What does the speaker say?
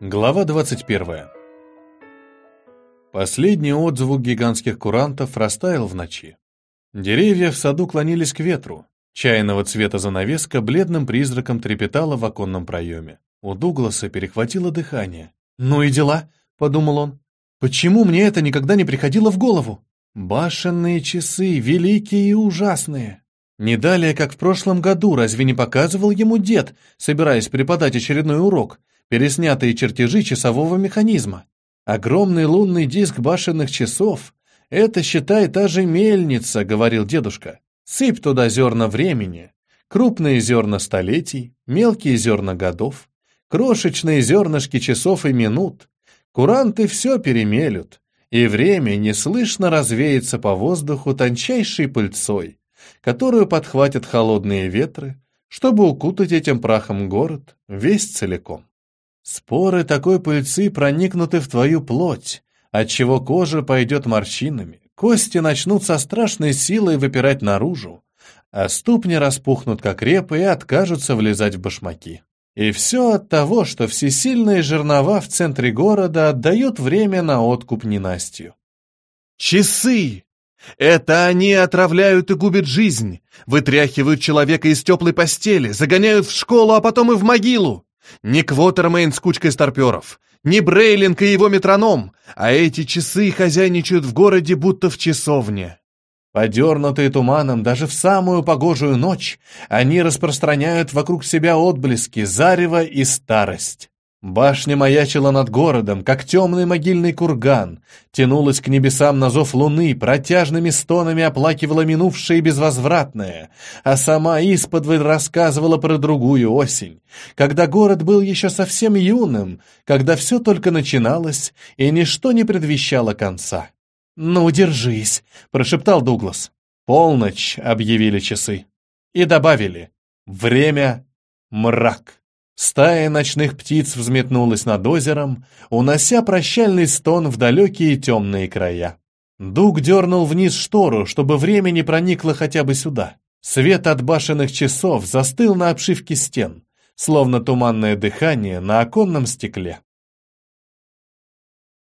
Глава 21. Последний отзвук гигантских курантов растаял в ночи. Деревья в саду клонились к ветру. Чайного цвета занавеска бледным призраком трепетала в оконном проеме. У Дугласа перехватило дыхание. «Ну и дела», — подумал он. «Почему мне это никогда не приходило в голову? Башенные часы, великие и ужасные. Не далее, как в прошлом году, разве не показывал ему дед, собираясь преподать очередной урок, переснятые чертежи часового механизма? Огромный лунный диск башенных часов — это, считай, та же мельница, — говорил дедушка. Сыпь туда зерна времени, крупные зерна столетий, мелкие зерна годов, крошечные зернышки часов и минут. Куранты все перемелют, и время неслышно развеется по воздуху тончайшей пыльцой, которую подхватят холодные ветры, чтобы укутать этим прахом город весь целиком. Споры такой пыльцы проникнуты в твою плоть, отчего кожа пойдет морщинами, кости начнут со страшной силой выпирать наружу, а ступни распухнут, как репы, и откажутся влезать в башмаки. И все от того, что всесильные жернова в центре города отдают время на откуп ненастью. Часы! Это они отравляют и губят жизнь, вытряхивают человека из теплой постели, загоняют в школу, а потом и в могилу. Не Квотермейн с кучкой старперов, не Брейлинг и его метроном, а эти часы хозяйничают в городе, будто в часовне. Подернутые туманом даже в самую погожую ночь, они распространяют вокруг себя отблески, зарево и старость. Башня маячила над городом, как темный могильный курган, тянулась к небесам на зов луны, протяжными стонами оплакивала минувшее безвозвратное, а сама исподволь рассказывала про другую осень, когда город был еще совсем юным, когда все только начиналось, и ничто не предвещало конца. «Ну, держись», — прошептал Дуглас. «Полночь», — объявили часы. И добавили «Время — мрак». Стая ночных птиц взметнулась над озером, унося прощальный стон в далекие темные края. Дуг дернул вниз штору, чтобы время не проникло хотя бы сюда. Свет от башенных часов застыл на обшивке стен, словно туманное дыхание на оконном стекле.